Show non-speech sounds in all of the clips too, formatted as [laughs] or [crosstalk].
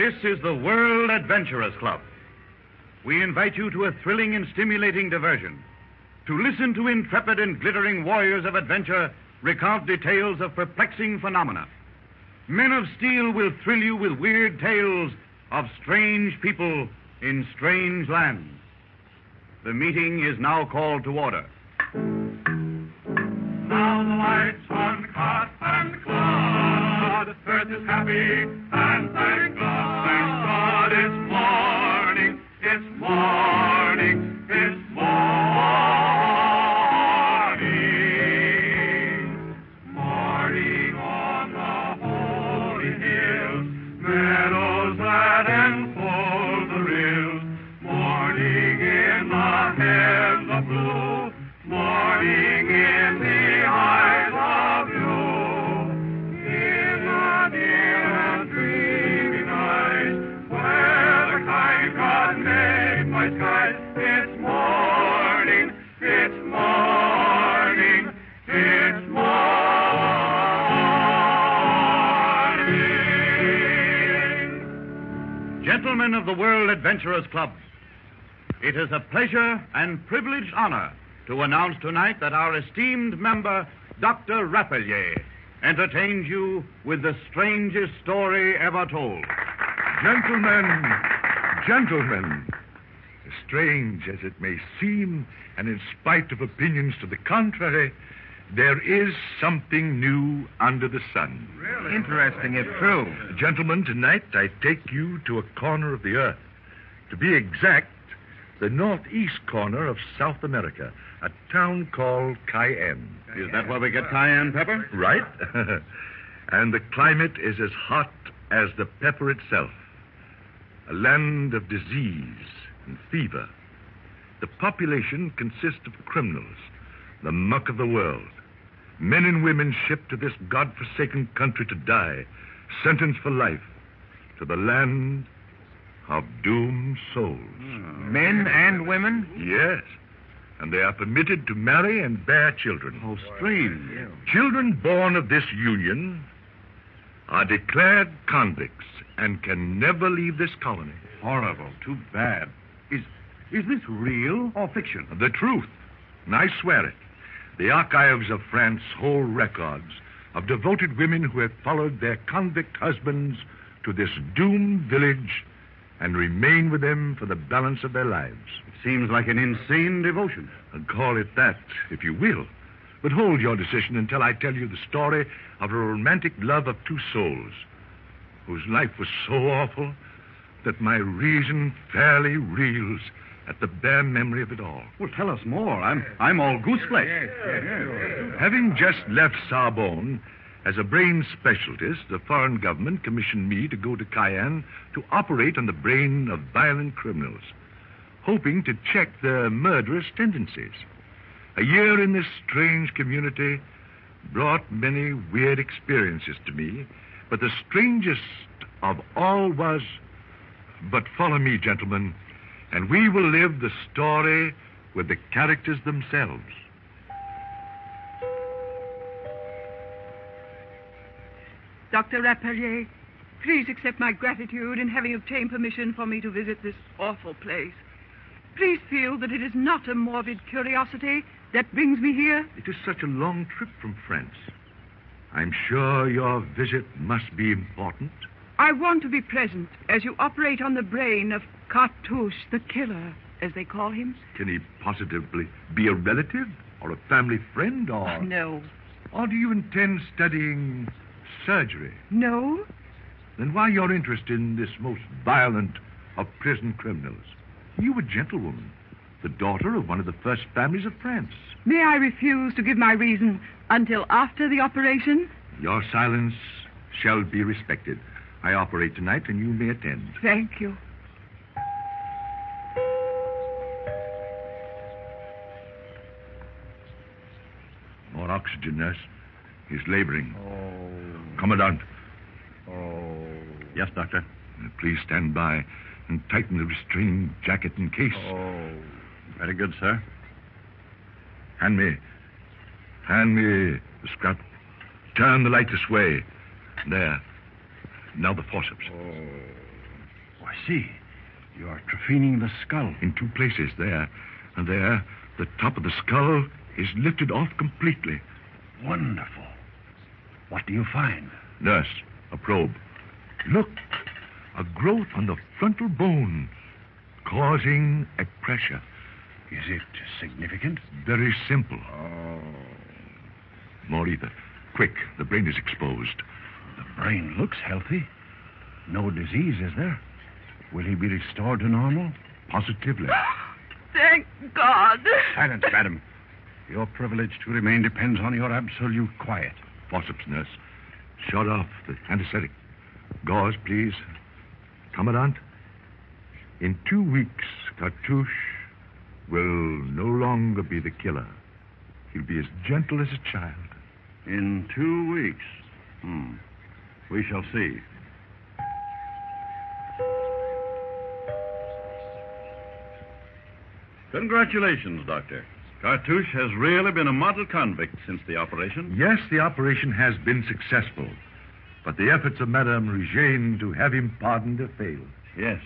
This is the World Adventurers Club. We invite you to a thrilling and stimulating diversion. To listen to intrepid and glittering warriors of adventure recount details of perplexing phenomena. Men of Steel will thrill you with weird tales of strange people in strange lands. The meeting is now called to order. Now the lights on Cot and. Earth is happy Gentlemen of the World Adventurers Club, it is a pleasure and privileged honor to announce tonight that our esteemed member, Dr. Rapelier, entertains you with the strangest story ever told. Gentlemen, gentlemen, strange as it may seem, and in spite of opinions to the contrary, there is something new under the sun. Really? Interesting, if true. Gentlemen, tonight I take you to a corner of the earth. To be exact, the northeast corner of South America, a town called Cayenne. Is that where we get cayenne pepper? Right. [laughs] and the climate is as hot as the pepper itself. A land of disease and fever. The population consists of criminals, the muck of the world. Men and women shipped to this God-forsaken country to die, sentenced for life to the land of doomed souls. Hmm. Men and women? Yes. And they are permitted to marry and bear children. How strange. Children born of this union are declared convicts and can never leave this colony. Horrible. Too bad. Is is this real or fiction? The truth. And I swear it. The archives of France hold records of devoted women who have followed their convict husbands to this doomed village and remain with them for the balance of their lives. It seems like an insane devotion. And call it that, if you will. But hold your decision until I tell you the story of a romantic love of two souls whose life was so awful that my reason fairly reels at the bare memory of it all. Well, tell us more. I'm I'm all gooseflesh. Having just left Sorbonne as a brain specialist, the foreign government commissioned me to go to Cayenne to operate on the brain of violent criminals, hoping to check their murderous tendencies. A year in this strange community brought many weird experiences to me, but the strangest of all was. But follow me, gentlemen, and we will live the story with the characters themselves. Dr. Rapelier, please accept my gratitude in having obtained permission for me to visit this awful place. Please feel that it is not a morbid curiosity that brings me here. It is such a long trip from France. I'm sure your visit must be important. I want to be present as you operate on the brain of Cartouche, the killer, as they call him. Can he positively be a relative or a family friend or. Oh, no. Or do you intend studying surgery? No? Then why your interest in this most violent of prison criminals? You a gentlewoman, the daughter of one of the first families of France. May I refuse to give my reason until after the operation? Your silence shall be respected. I operate tonight, and you may attend. Thank you. More oxygen, nurse. He's laboring. Oh. Commandant, Oh. Yes, Doctor. please stand by and tighten the restraining jacket in case. Oh. Very good, sir. Hand me. Hand me the scrap. Turn the light this way. There. Now the forceps. Oh. I see. You are trephining the skull. In two places, there and there, the top of the skull is lifted off completely. Wonderful. What do you find? Nurse, a probe. Look, a growth on the frontal bone, causing a pressure. Is it significant? Very simple. Oh. More ether. Quick, the brain is exposed. The brain looks healthy. No disease, is there? Will he be restored to normal? Positively. [gasps] Thank God. Silence, madam. Your privilege to remain depends on your absolute quiet. Forceps, nurse. Shut off the anesthetic. Gauze, please. Commandant, in two weeks, Cartouche will no longer be the killer. He'll be as gentle as a child. In two weeks. Hmm. We shall see. Congratulations, Doctor. Cartouche has really been a model convict since the operation. Yes, the operation has been successful, but the efforts of Madame Regine to have him pardoned have failed. Yes.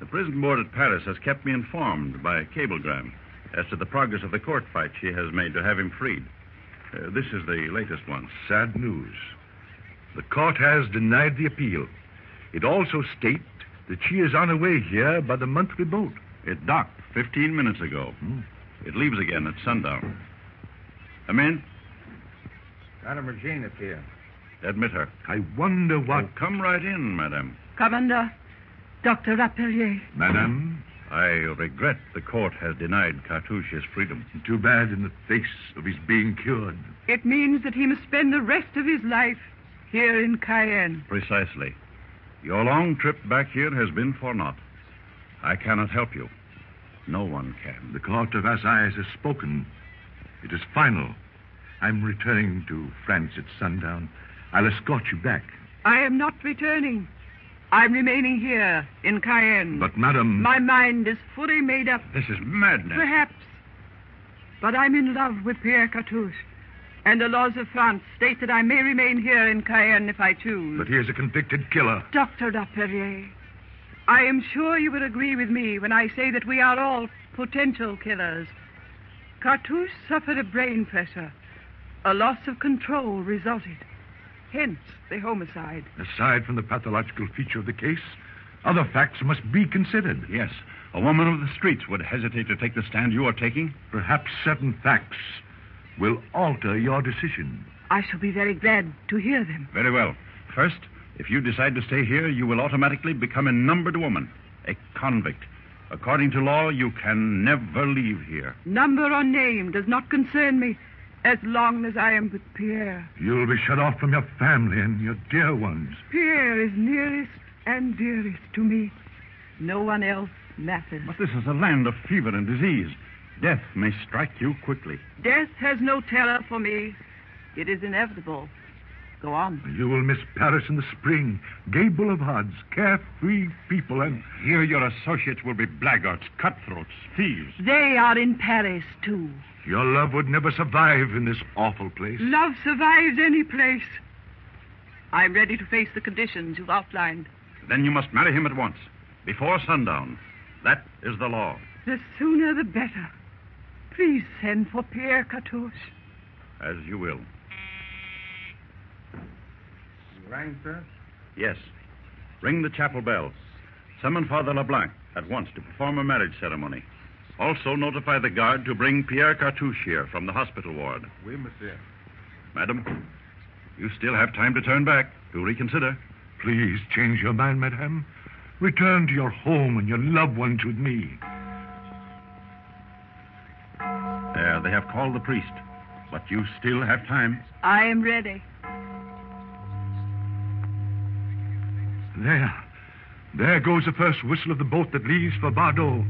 The prison board at Paris has kept me informed by cablegram as to the progress of the court fight she has made to have him freed. Uh, this is the latest one. Sad news. The court has denied the appeal. It also states that she is on her way here by the monthly boat. It docked 15 minutes ago. Hmm. It leaves again at sundown. Come in. Madame Regine is here. Admit her. I wonder what. Oh, come right in, madame. Commander, Dr. Rapelier. Madame, I regret the court has denied Cartouche his freedom. too bad in the face of his being cured. It means that he must spend the rest of his life here in Cayenne. Precisely. Your long trip back here has been for naught. I cannot help you. No one can. The court of Assize has spoken. It is final. I'm returning to France at sundown. I'll escort you back. I am not returning. I'm remaining here in Cayenne. But, madam. My mind is fully made up. This is madness. Perhaps. But I'm in love with Pierre Cartouche. And the laws of France state that I may remain here in Cayenne if I choose. But he is a convicted killer. Dr. Lapierre, I am sure you will agree with me when I say that we are all potential killers. Cartouche suffered a brain pressure. A loss of control resulted. Hence the homicide. Aside from the pathological feature of the case, other facts must be considered. Yes. A woman of the streets would hesitate to take the stand you are taking. Perhaps certain facts will alter your decision. I shall be very glad to hear them. Very well. First, if you decide to stay here, you will automatically become a numbered woman, a convict. According to law, you can never leave here. Number or name does not concern me as long as I am with Pierre. You'll be shut off from your family and your dear ones. Pierre is nearest and dearest to me. No one else matters. But this is a land of fever and disease. Death may strike you quickly. Death has no terror for me. It is inevitable. Go on. You will miss Paris in the spring, gay boulevards, carefree people, and Here your associates will be blackguards, cutthroats, thieves. They are in Paris, too. your love would never survive in this awful place. Love survives any place. I'm ready to face the conditions you've outlined. Then you must marry him at once, before sundown. That is the law. The sooner the better. Please send for Pierre Cartouche. As you will. You rang, sir? Yes. Ring the chapel bell. Summon Father LeBlanc at once to perform a marriage ceremony. Also notify the guard to bring Pierre Cartouche here from the hospital ward. Oui, monsieur. Madam, you still have time to turn back, to reconsider. Please change your mind, madame. Return to your home and your loved ones with me. They have called the priest. But you still have time. I am ready. There. There goes the first whistle of the boat that leaves for Bordeaux.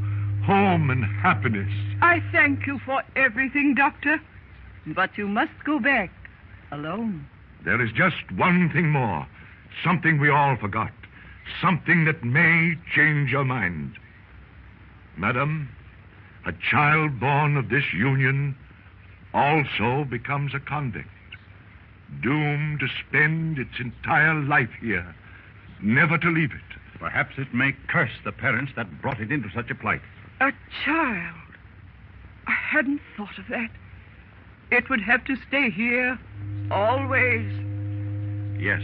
Home and happiness. I thank you for everything, Doctor. But you must go back alone. There is just one thing more. Something we all forgot. Something that may change your mind. Madam, a child born of this union also becomes a convict, doomed to spend its entire life here, never to leave it, Perhaps it may curse the parents that brought it into such a plight. A child. I hadn't thought of that. It would have to stay here always. Yes,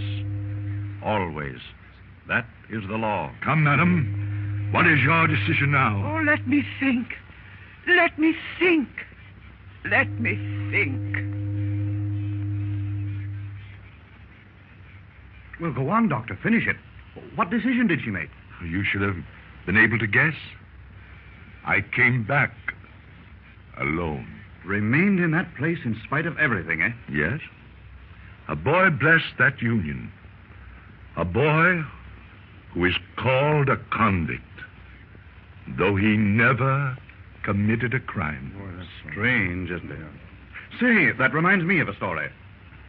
always. That is the law. Come, madam. What is your decision now? Oh, let me think. Let me think. Let me think. Well, go on, Doctor. Finish it. What decision did she make? You should have been able to guess. I came back alone. Remained in that place in spite of everything, eh? Yes? A boy blessed that union. A boy who is called a convict, though he never committed a crime. Oh, Strange, isn't it? Say, that reminds me of a story.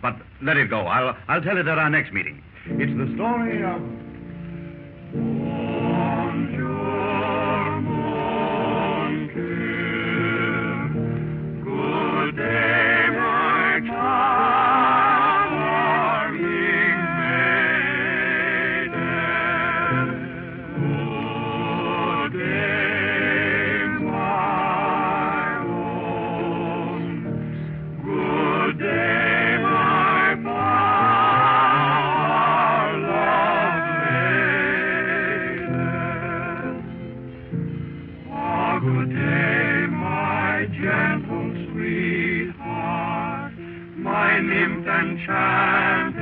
But let it go. I'll, I'll tell it at our next meeting. It's the story of. Good my gentle sweetheart, my nymph enchanting.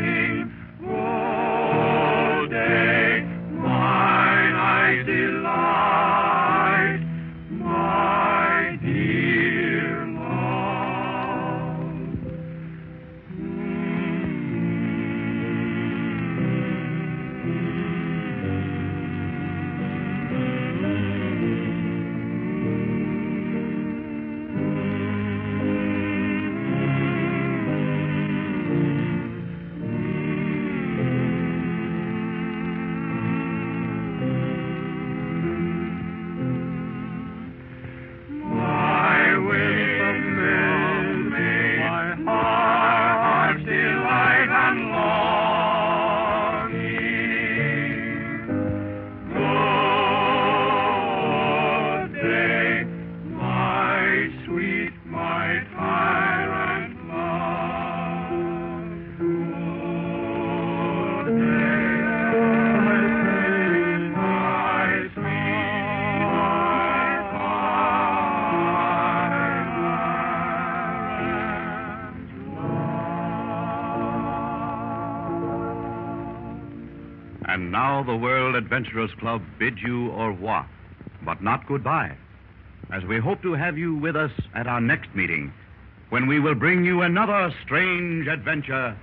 And now the World Adventurers Club bids you au revoir, but not goodbye, as we hope to have you with us at our next meeting, when we will bring you another strange adventure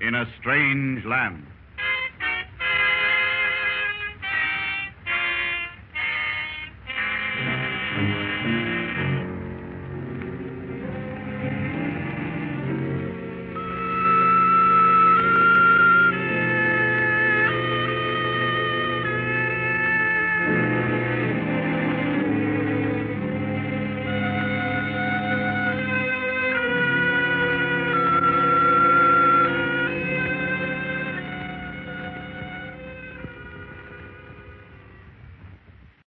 in a strange land.